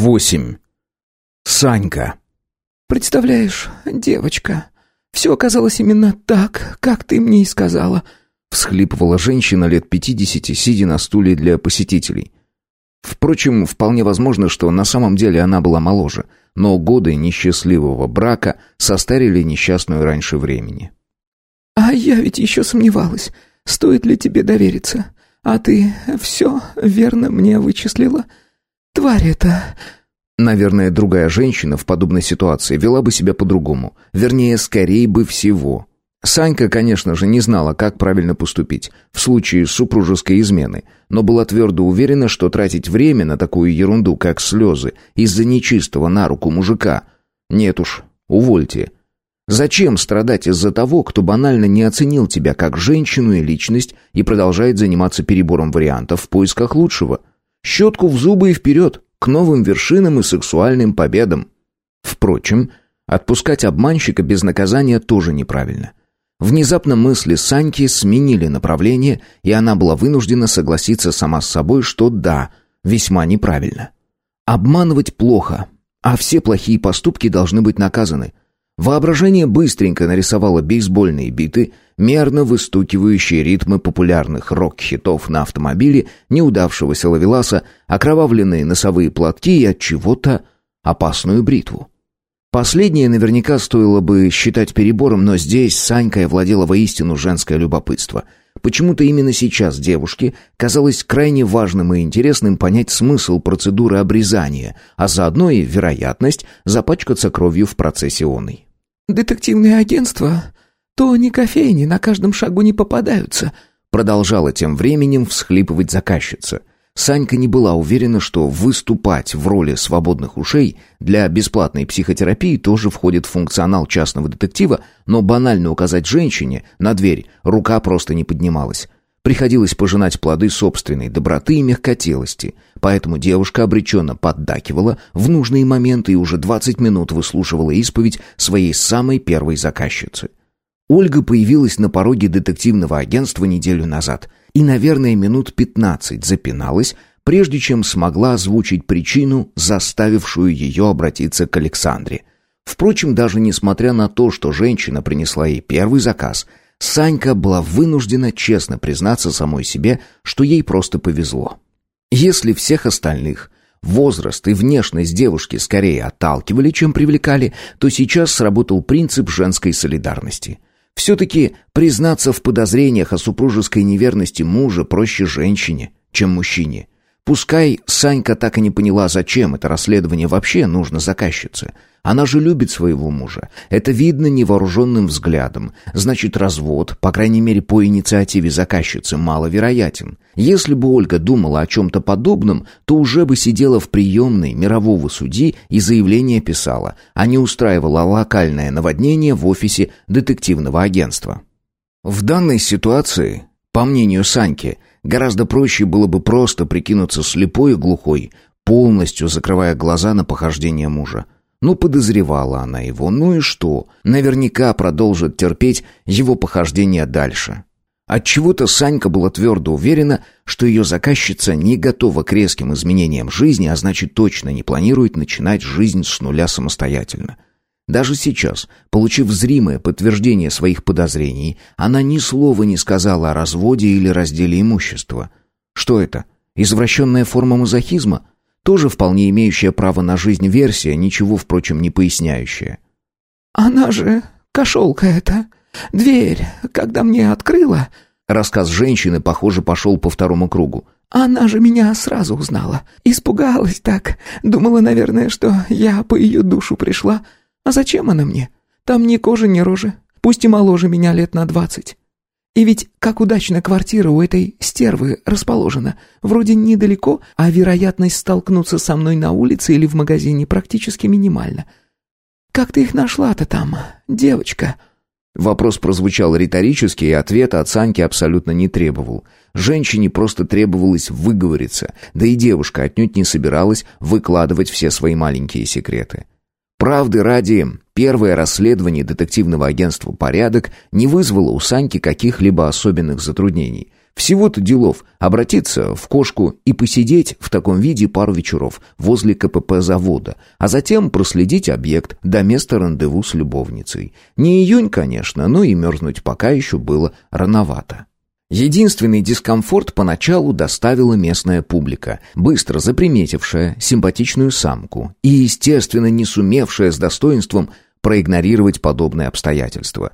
8. Санька. «Представляешь, девочка, все оказалось именно так, как ты мне и сказала», всхлипывала женщина лет пятидесяти, сидя на стуле для посетителей. Впрочем, вполне возможно, что на самом деле она была моложе, но годы несчастливого брака состарили несчастную раньше времени. «А я ведь еще сомневалась, стоит ли тебе довериться. А ты все верно мне вычислила. Тварь это...» Наверное, другая женщина в подобной ситуации вела бы себя по-другому. Вернее, скорее бы всего. Санька, конечно же, не знала, как правильно поступить в случае супружеской измены, но была твердо уверена, что тратить время на такую ерунду, как слезы, из-за нечистого на руку мужика... Нет уж, увольте. Зачем страдать из-за того, кто банально не оценил тебя как женщину и личность и продолжает заниматься перебором вариантов в поисках лучшего? Щетку в зубы и вперед, к новым вершинам и сексуальным победам. Впрочем, отпускать обманщика без наказания тоже неправильно. Внезапно мысли Саньки сменили направление, и она была вынуждена согласиться сама с собой, что да, весьма неправильно. Обманывать плохо, а все плохие поступки должны быть наказаны. Воображение быстренько нарисовало бейсбольные биты, мерно выстукивающие ритмы популярных рок-хитов на автомобиле неудавшегося лавеласа, окровавленные носовые платки и от чего-то опасную бритву. Последнее наверняка стоило бы считать перебором, но здесь Санькой овладела воистину женское любопытство. Почему-то именно сейчас девушке казалось крайне важным и интересным понять смысл процедуры обрезания, а заодно и вероятность запачкаться кровью в процессе оной. «Детективное агентство? То ни кофейни на каждом шагу не попадаются», продолжала тем временем всхлипывать заказчица. Санька не была уверена, что выступать в роли свободных ушей для бесплатной психотерапии тоже входит в функционал частного детектива, но банально указать женщине на дверь рука просто не поднималась. Приходилось пожинать плоды собственной доброты и мягкотелости, поэтому девушка обреченно поддакивала в нужные моменты и уже 20 минут выслушивала исповедь своей самой первой заказчицы. Ольга появилась на пороге детективного агентства неделю назад и, наверное, минут пятнадцать запиналась, прежде чем смогла озвучить причину, заставившую ее обратиться к Александре. Впрочем, даже несмотря на то, что женщина принесла ей первый заказ, Санька была вынуждена честно признаться самой себе, что ей просто повезло. Если всех остальных возраст и внешность девушки скорее отталкивали, чем привлекали, то сейчас сработал принцип женской солидарности – все-таки признаться в подозрениях о супружеской неверности мужа проще женщине, чем мужчине. Пускай Санька так и не поняла, зачем это расследование вообще нужно заказчице. Она же любит своего мужа. Это видно невооруженным взглядом. Значит, развод, по крайней мере по инициативе заказчицы, маловероятен. Если бы Ольга думала о чем-то подобном, то уже бы сидела в приемной мирового судьи и заявление писала, а не устраивала локальное наводнение в офисе детективного агентства. В данной ситуации, по мнению Саньки, Гораздо проще было бы просто прикинуться слепой и глухой, полностью закрывая глаза на похождение мужа. Ну, подозревала она его, ну и что? Наверняка продолжит терпеть его похождение дальше. Отчего-то Санька была твердо уверена, что ее заказчица не готова к резким изменениям жизни, а значит точно не планирует начинать жизнь с нуля самостоятельно. Даже сейчас, получив зримое подтверждение своих подозрений, она ни слова не сказала о разводе или разделе имущества. Что это? Извращенная форма мазохизма? Тоже вполне имеющая право на жизнь версия, ничего, впрочем, не поясняющая. «Она же кошелка эта. Дверь, когда мне открыла...» Рассказ женщины, похоже, пошел по второму кругу. «Она же меня сразу узнала. Испугалась так. Думала, наверное, что я по ее душу пришла. А зачем она мне? Там ни кожи, ни рожи. Пусть и моложе меня лет на двадцать. И ведь как удачно квартира у этой стервы расположена. Вроде недалеко, а вероятность столкнуться со мной на улице или в магазине практически минимальна. Как ты их нашла-то там, девочка?» Вопрос прозвучал риторически, и ответа от Саньки абсолютно не требовал. Женщине просто требовалось выговориться, да и девушка отнюдь не собиралась выкладывать все свои маленькие секреты. Правды ради, первое расследование детективного агентства «Порядок» не вызвало у Саньки каких-либо особенных затруднений. Всего-то делов обратиться в кошку и посидеть в таком виде пару вечеров возле КПП завода, а затем проследить объект до места рандеву с любовницей. Не июнь, конечно, но и мерзнуть пока еще было рановато. Единственный дискомфорт поначалу доставила местная публика, быстро заприметившая симпатичную самку и, естественно, не сумевшая с достоинством проигнорировать подобные обстоятельства.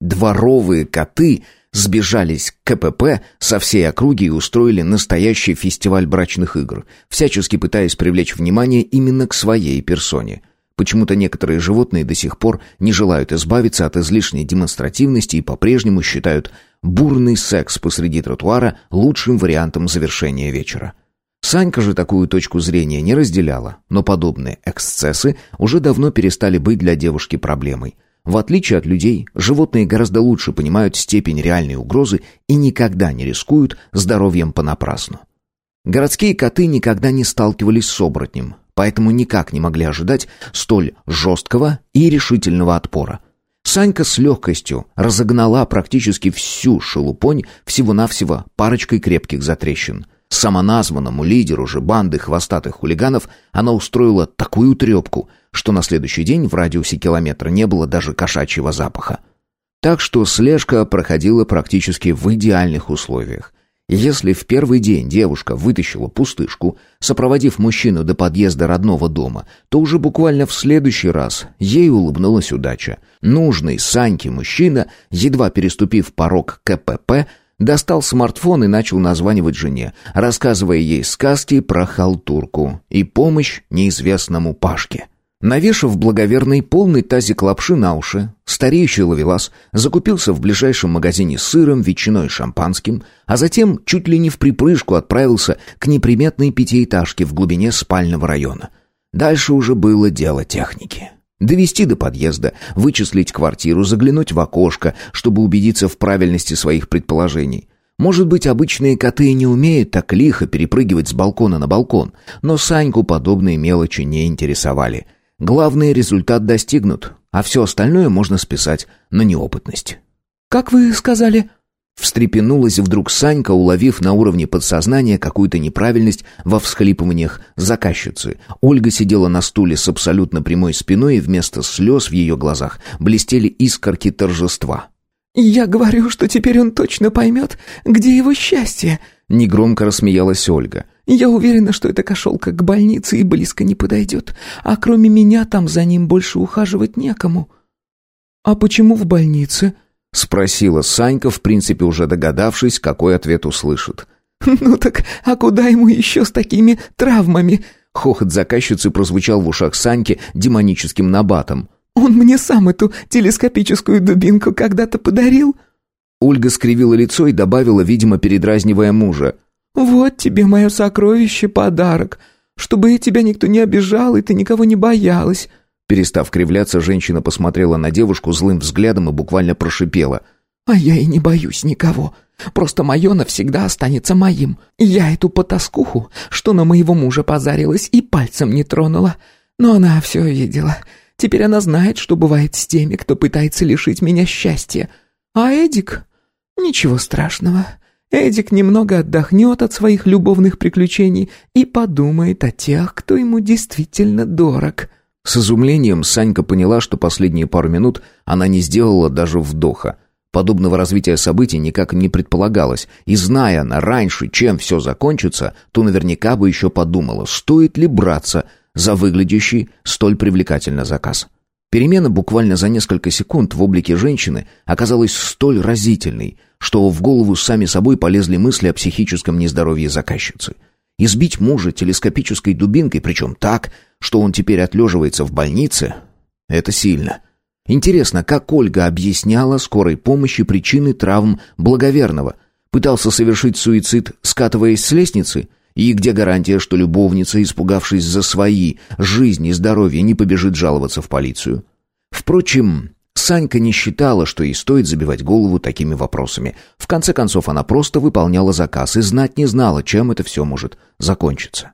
Дворовые коты – сбежались к КПП со всей округи и устроили настоящий фестиваль брачных игр, всячески пытаясь привлечь внимание именно к своей персоне. Почему-то некоторые животные до сих пор не желают избавиться от излишней демонстративности и по-прежнему считают бурный секс посреди тротуара лучшим вариантом завершения вечера. Санька же такую точку зрения не разделяла, но подобные эксцессы уже давно перестали быть для девушки проблемой – в отличие от людей, животные гораздо лучше понимают степень реальной угрозы и никогда не рискуют здоровьем понапрасну. Городские коты никогда не сталкивались с оборотнем, поэтому никак не могли ожидать столь жесткого и решительного отпора. Санька с легкостью разогнала практически всю шелупонь всего-навсего парочкой крепких затрещин. Самоназванному лидеру же банды хвостатых хулиганов она устроила такую трепку, что на следующий день в радиусе километра не было даже кошачьего запаха. Так что слежка проходила практически в идеальных условиях. Если в первый день девушка вытащила пустышку, сопроводив мужчину до подъезда родного дома, то уже буквально в следующий раз ей улыбнулась удача. Нужный Саньке мужчина, едва переступив порог КПП, достал смартфон и начал названивать жене, рассказывая ей сказки про халтурку и помощь неизвестному Пашке. Навешав благоверный полный тазик лапши на уши, стареющий ловелас закупился в ближайшем магазине сыром, ветчиной и шампанским, а затем чуть ли не в припрыжку отправился к неприметной пятиэтажке в глубине спального района. Дальше уже было дело техники. Довести до подъезда, вычислить квартиру, заглянуть в окошко, чтобы убедиться в правильности своих предположений. Может быть, обычные коты не умеют так лихо перепрыгивать с балкона на балкон, но Саньку подобные мелочи не интересовали – Главный результат достигнут, а все остальное можно списать на неопытность. «Как вы сказали?» Встрепенулась вдруг Санька, уловив на уровне подсознания какую-то неправильность во всхлипываниях заказчицы. Ольга сидела на стуле с абсолютно прямой спиной, и вместо слез в ее глазах блестели искорки торжества. «Я говорю, что теперь он точно поймет, где его счастье!» Негромко рассмеялась Ольга. Я уверена, что эта кошелка к больнице и близко не подойдет, а кроме меня там за ним больше ухаживать некому». «А почему в больнице?» — спросила Санька, в принципе уже догадавшись, какой ответ услышит. «Ну так, а куда ему еще с такими травмами?» Хохот заказчицы прозвучал в ушах Саньки демоническим набатом. «Он мне сам эту телескопическую дубинку когда-то подарил?» Ольга скривила лицо и добавила, видимо, передразнивая мужа. «Вот тебе мое сокровище, подарок, чтобы тебя никто не обижал и ты никого не боялась». Перестав кривляться, женщина посмотрела на девушку злым взглядом и буквально прошипела. «А я и не боюсь никого. Просто мое навсегда останется моим. Я эту потаскуху, что на моего мужа позарилась, и пальцем не тронула. Но она все видела. Теперь она знает, что бывает с теми, кто пытается лишить меня счастья. А Эдик? Ничего страшного. Эдик немного отдохнет от своих любовных приключений и подумает о тех, кто ему действительно дорог. С изумлением Санька поняла, что последние пару минут она не сделала даже вдоха. Подобного развития событий никак не предполагалось, и зная она раньше, чем все закончится, то наверняка бы еще подумала, стоит ли браться за выглядящий столь привлекательный заказ. Перемена буквально за несколько секунд в облике женщины оказалась столь разительной, что в голову сами собой полезли мысли о психическом нездоровье заказчицы. Избить мужа телескопической дубинкой, причем так, что он теперь отлеживается в больнице, это сильно. Интересно, как Ольга объясняла скорой помощи причины травм благоверного? Пытался совершить суицид, скатываясь с лестницы? И где гарантия, что любовница, испугавшись за свои жизни и здоровье, не побежит жаловаться в полицию? Впрочем, Санька не считала, что ей стоит забивать голову такими вопросами. В конце концов, она просто выполняла заказ и знать не знала, чем это все может закончиться.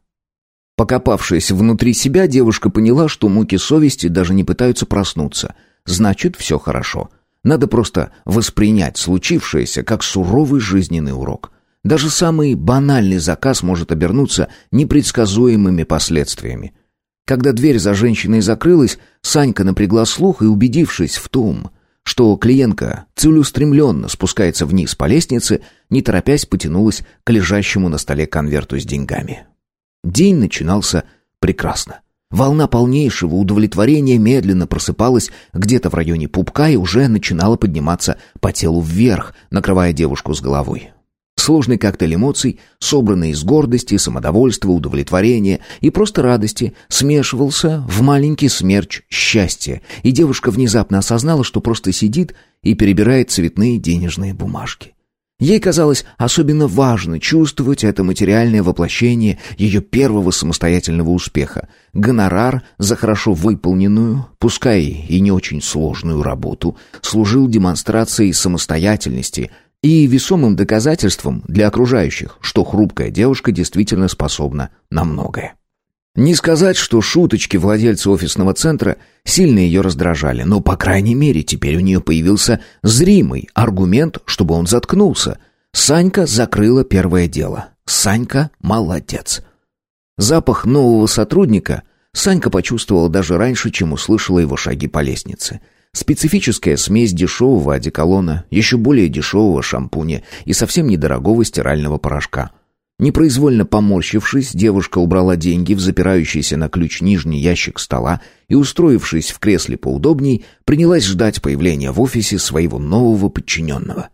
Покопавшись внутри себя, девушка поняла, что муки совести даже не пытаются проснуться. Значит, все хорошо. Надо просто воспринять случившееся как суровый жизненный урок. Даже самый банальный заказ может обернуться непредсказуемыми последствиями. Когда дверь за женщиной закрылась, Санька напрягла слух и, убедившись в том, что клиентка целеустремленно спускается вниз по лестнице, не торопясь потянулась к лежащему на столе конверту с деньгами. День начинался прекрасно. Волна полнейшего удовлетворения медленно просыпалась где-то в районе пупка и уже начинала подниматься по телу вверх, накрывая девушку с головой. Сложный коктейль эмоций, собранный из гордости, самодовольства, удовлетворения и просто радости, смешивался в маленький смерч счастья, и девушка внезапно осознала, что просто сидит и перебирает цветные денежные бумажки. Ей казалось особенно важно чувствовать это материальное воплощение ее первого самостоятельного успеха. Гонорар за хорошо выполненную, пускай и не очень сложную работу, служил демонстрацией самостоятельности и весомым доказательством для окружающих, что хрупкая девушка действительно способна на многое. Не сказать, что шуточки владельца офисного центра сильно ее раздражали, но, по крайней мере, теперь у нее появился зримый аргумент, чтобы он заткнулся. Санька закрыла первое дело. Санька молодец. Запах нового сотрудника Санька почувствовала даже раньше, чем услышала его шаги по лестнице. Специфическая смесь дешевого одеколона, еще более дешевого шампуня и совсем недорогого стирального порошка – Непроизвольно поморщившись, девушка убрала деньги в запирающийся на ключ нижний ящик стола и, устроившись в кресле поудобней, принялась ждать появления в офисе своего нового подчиненного.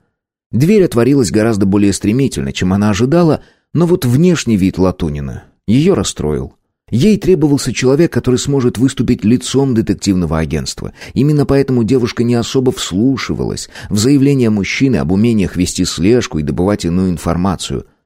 Дверь отворилась гораздо более стремительно, чем она ожидала, но вот внешний вид Латунина ее расстроил. Ей требовался человек, который сможет выступить лицом детективного агентства. Именно поэтому девушка не особо вслушивалась в заявления мужчины об умениях вести слежку и добывать иную информацию –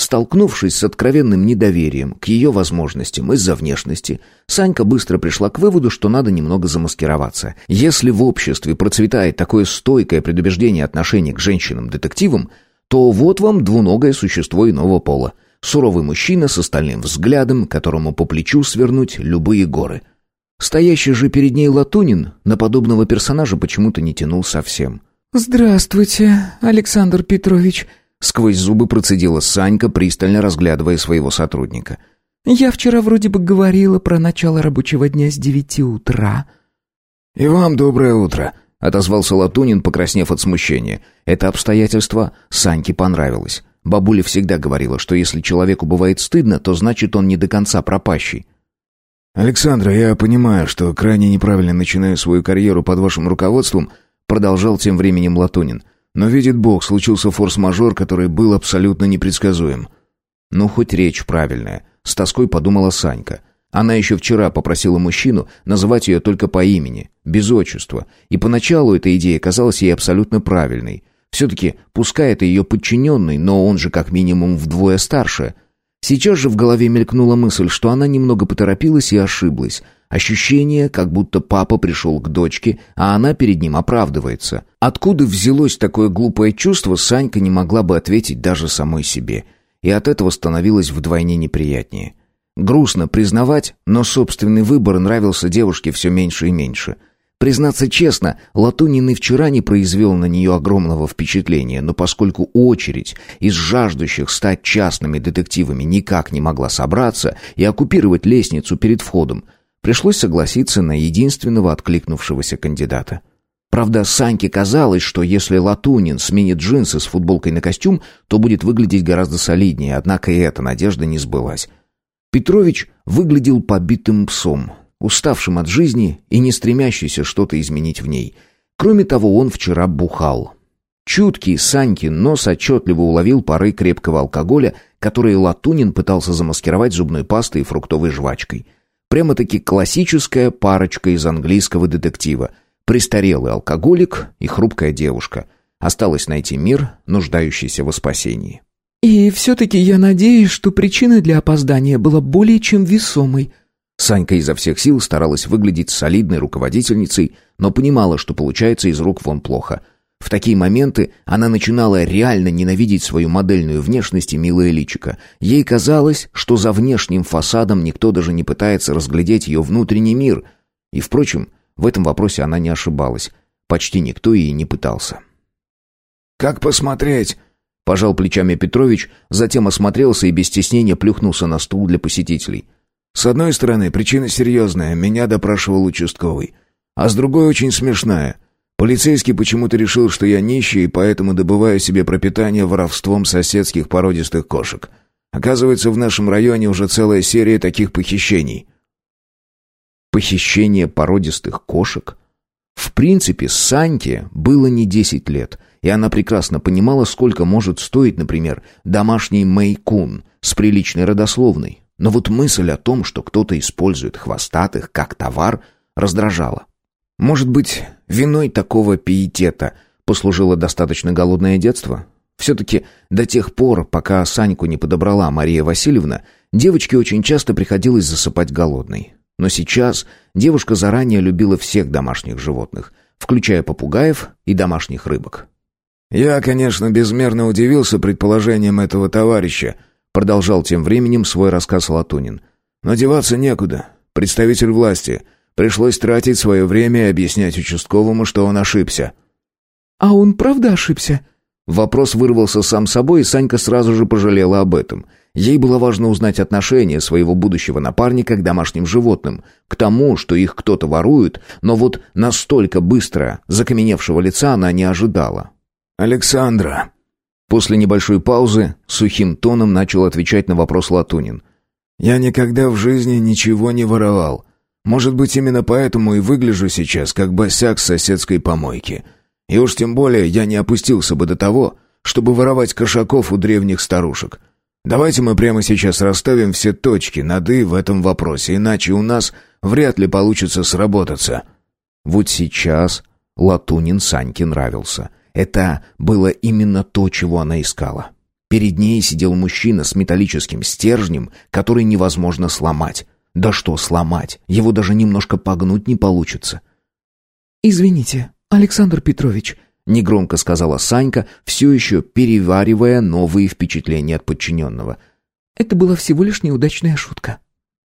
Столкнувшись с откровенным недоверием к ее возможностям из-за внешности, Санька быстро пришла к выводу, что надо немного замаскироваться. Если в обществе процветает такое стойкое предубеждение отношения к женщинам-детективам, то вот вам двуногое существо иного пола. Суровый мужчина с остальным взглядом, которому по плечу свернуть любые горы. Стоящий же перед ней Латунин на подобного персонажа почему-то не тянул совсем. «Здравствуйте, Александр Петрович», Сквозь зубы процедила Санька, пристально разглядывая своего сотрудника. «Я вчера вроде бы говорила про начало рабочего дня с девяти утра». «И вам доброе утро», — отозвался Латунин, покраснев от смущения. Это обстоятельство Саньке понравилось. Бабуля всегда говорила, что если человеку бывает стыдно, то значит он не до конца пропащий. «Александра, я понимаю, что крайне неправильно начинаю свою карьеру под вашим руководством», продолжал тем временем Латунин. Но видит Бог, случился форс-мажор, который был абсолютно непредсказуем. Ну, хоть речь правильная. С тоской подумала Санька. Она еще вчера попросила мужчину называть ее только по имени, без отчества. И поначалу эта идея казалась ей абсолютно правильной. Все-таки, пускай это ее подчиненный, но он же как минимум вдвое старше. Сейчас же в голове мелькнула мысль, что она немного поторопилась и ошиблась – Ощущение, как будто папа пришел к дочке, а она перед ним оправдывается. Откуда взялось такое глупое чувство, Санька не могла бы ответить даже самой себе. И от этого становилось вдвойне неприятнее. Грустно признавать, но собственный выбор нравился девушке все меньше и меньше. Признаться честно, Латунин и вчера не произвел на нее огромного впечатления, но поскольку очередь из жаждущих стать частными детективами никак не могла собраться и оккупировать лестницу перед входом, Пришлось согласиться на единственного откликнувшегося кандидата. Правда, Саньке казалось, что если Латунин сменит джинсы с футболкой на костюм, то будет выглядеть гораздо солиднее, однако и эта надежда не сбылась. Петрович выглядел побитым псом, уставшим от жизни и не стремящийся что-то изменить в ней. Кроме того, он вчера бухал. Чуткий Санькин нос отчетливо уловил пары крепкого алкоголя, которые Латунин пытался замаскировать зубной пастой и фруктовой жвачкой – Прямо-таки классическая парочка из английского детектива. Престарелый алкоголик и хрупкая девушка. Осталось найти мир, нуждающийся в спасении. «И все-таки я надеюсь, что причина для опоздания была более чем весомой». Санька изо всех сил старалась выглядеть солидной руководительницей, но понимала, что получается из рук вон плохо. В такие моменты она начинала реально ненавидеть свою модельную внешность и милое личико. Ей казалось, что за внешним фасадом никто даже не пытается разглядеть ее внутренний мир. И, впрочем, в этом вопросе она не ошибалась. Почти никто и не пытался. «Как посмотреть? Пожал плечами Петрович, затем осмотрелся и без стеснения плюхнулся на стул для посетителей. С одной стороны, причина серьезная, меня допрашивал участковый. А с другой очень смешная. Полицейский почему-то решил, что я нищий, и поэтому добываю себе пропитание воровством соседских породистых кошек. Оказывается, в нашем районе уже целая серия таких похищений. Похищение породистых кошек? В принципе, Саньке было не 10 лет, и она прекрасно понимала, сколько может стоить, например, домашний мейкун с приличной родословной. Но вот мысль о том, что кто-то использует хвостатых как товар, раздражала. Может быть, виной такого пиетета послужило достаточно голодное детство? Все-таки до тех пор, пока Саньку не подобрала Мария Васильевна, девочке очень часто приходилось засыпать голодной. Но сейчас девушка заранее любила всех домашних животных, включая попугаев и домашних рыбок. «Я, конечно, безмерно удивился предположением этого товарища», продолжал тем временем свой рассказ Латунин. «Но деваться некуда. Представитель власти. Пришлось тратить свое время и объяснять участковому, что он ошибся». «А он правда ошибся?» Вопрос вырвался сам собой, и Санька сразу же пожалела об этом. Ей было важно узнать отношение своего будущего напарника к домашним животным, к тому, что их кто-то ворует, но вот настолько быстро закаменевшего лица она не ожидала. «Александра!» После небольшой паузы сухим тоном начал отвечать на вопрос Латунин. «Я никогда в жизни ничего не воровал. Может быть, именно поэтому и выгляжу сейчас, как босяк с соседской помойки. И уж тем более я не опустился бы до того, чтобы воровать кошаков у древних старушек. Давайте мы прямо сейчас расставим все точки над «и» в этом вопросе, иначе у нас вряд ли получится сработаться». Вот сейчас Латунин Саньке нравился. Это было именно то, чего она искала. Перед ней сидел мужчина с металлическим стержнем, который невозможно сломать. Да что сломать? Его даже немножко погнуть не получится. «Извините, Александр Петрович», — негромко сказала Санька, все еще переваривая новые впечатления от подчиненного. «Это была всего лишь неудачная шутка».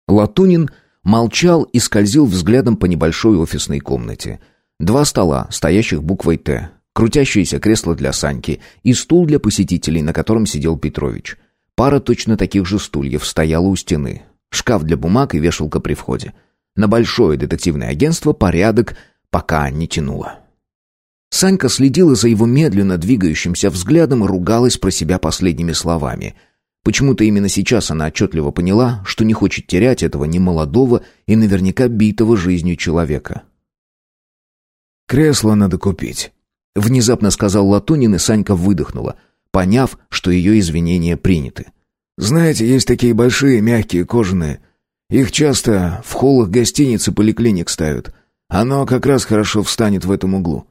Латунин молчал и скользил взглядом по небольшой офисной комнате. Два стола, стоящих буквой «Т», крутящееся кресло для Саньки и стул для посетителей, на котором сидел Петрович. Пара точно таких же стульев стояла у стены шкаф для бумаг и вешалка при входе. На большое детективное агентство порядок пока не тянуло. Санька следила за его медленно двигающимся взглядом и ругалась про себя последними словами. Почему-то именно сейчас она отчетливо поняла, что не хочет терять этого немолодого и наверняка битого жизнью человека. «Кресло надо купить», — внезапно сказал Латунин, и Санька выдохнула, поняв, что ее извинения приняты. Знаете, есть такие большие, мягкие, кожаные. Их часто в холлах гостиниц и поликлиник ставят. Оно как раз хорошо встанет в этом углу.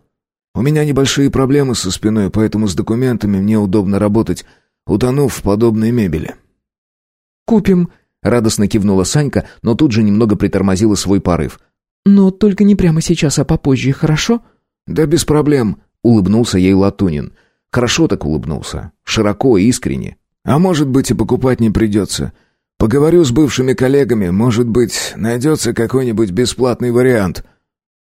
У меня небольшие проблемы со спиной, поэтому с документами мне удобно работать, утонув в подобной мебели». «Купим», — радостно кивнула Санька, но тут же немного притормозила свой порыв. «Но только не прямо сейчас, а попозже, хорошо?» «Да без проблем», — улыбнулся ей Латунин. Хорошо так улыбнулся, широко и искренне. А может быть и покупать не придется. Поговорю с бывшими коллегами, может быть, найдется какой-нибудь бесплатный вариант».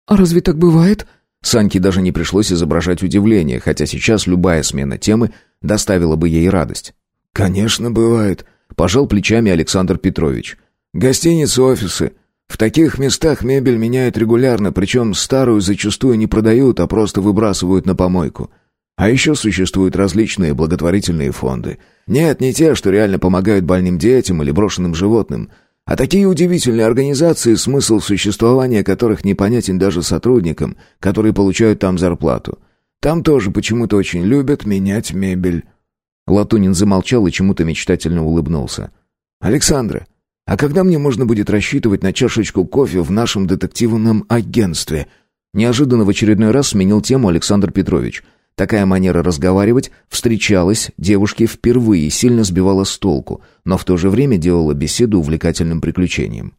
«А разве так бывает?» Саньке даже не пришлось изображать удивление, хотя сейчас любая смена темы доставила бы ей радость. «Конечно, бывает», — пожал плечами Александр Петрович. «Гостиницы, офисы. В таких местах мебель меняют регулярно, причем старую зачастую не продают, а просто выбрасывают на помойку. А еще существуют различные благотворительные фонды. Нет, не те, что реально помогают больным детям или брошенным животным, а такие удивительные организации, смысл существования которых непонятен даже сотрудникам, которые получают там зарплату. Там тоже почему-то очень любят менять мебель. Латунин замолчал и чему-то мечтательно улыбнулся. «Александра, а когда мне можно будет рассчитывать на чашечку кофе в нашем детективном агентстве?» Неожиданно в очередной раз сменил тему Александр Петрович – Такая манера разговаривать встречалась девушке впервые и сильно сбивала с толку, но в то же время делала беседу увлекательным приключением.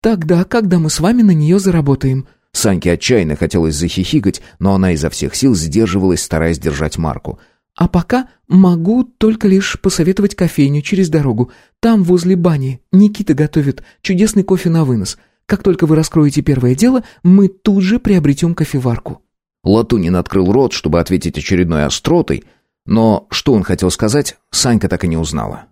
«Тогда, когда мы с вами на нее заработаем?» Саньке отчаянно хотелось захихикать, но она изо всех сил сдерживалась, стараясь держать марку. «А пока могу только лишь посоветовать кофейню через дорогу. Там, возле бани, Никита готовит чудесный кофе на вынос. Как только вы раскроете первое дело, мы тут же приобретем кофеварку». Латунин открыл рот, чтобы ответить очередной остротой, Но что он хотел сказать, Санька так и не узнала.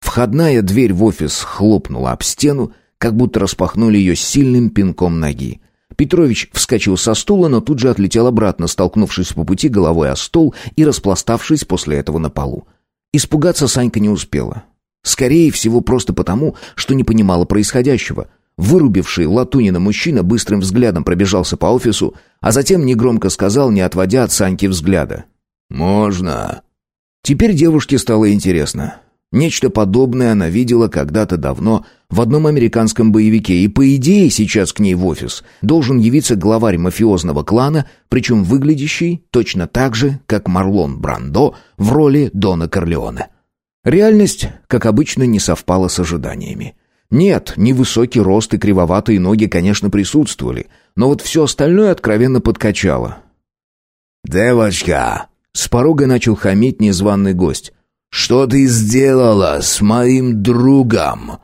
Входная дверь в офис хлопнула об стену, как будто распахнули ее сильным пинком ноги. Петрович вскочил со стула, но тут же отлетел обратно, столкнувшись по пути головой о стол и распластавшись после этого на полу. Испугаться Санька не успела. Скорее всего, просто потому, что не понимала происходящего. Вырубивший Латунина мужчина быстрым взглядом пробежался по офису, а затем негромко сказал, не отводя от Саньки взгляда. «Можно». Теперь девушке стало интересно. Нечто подобное она видела когда-то давно в одном американском боевике, и по идее сейчас к ней в офис должен явиться главарь мафиозного клана, причем выглядящий точно так же, как Марлон Брандо в роли Дона Корлеоне. Реальность, как обычно, не совпала с ожиданиями. Нет, невысокий рост и кривоватые ноги, конечно, присутствовали, но вот все остальное откровенно подкачало. «Девочка!» — с порога начал хамить незваный гость. «Что ты сделала с моим другом?»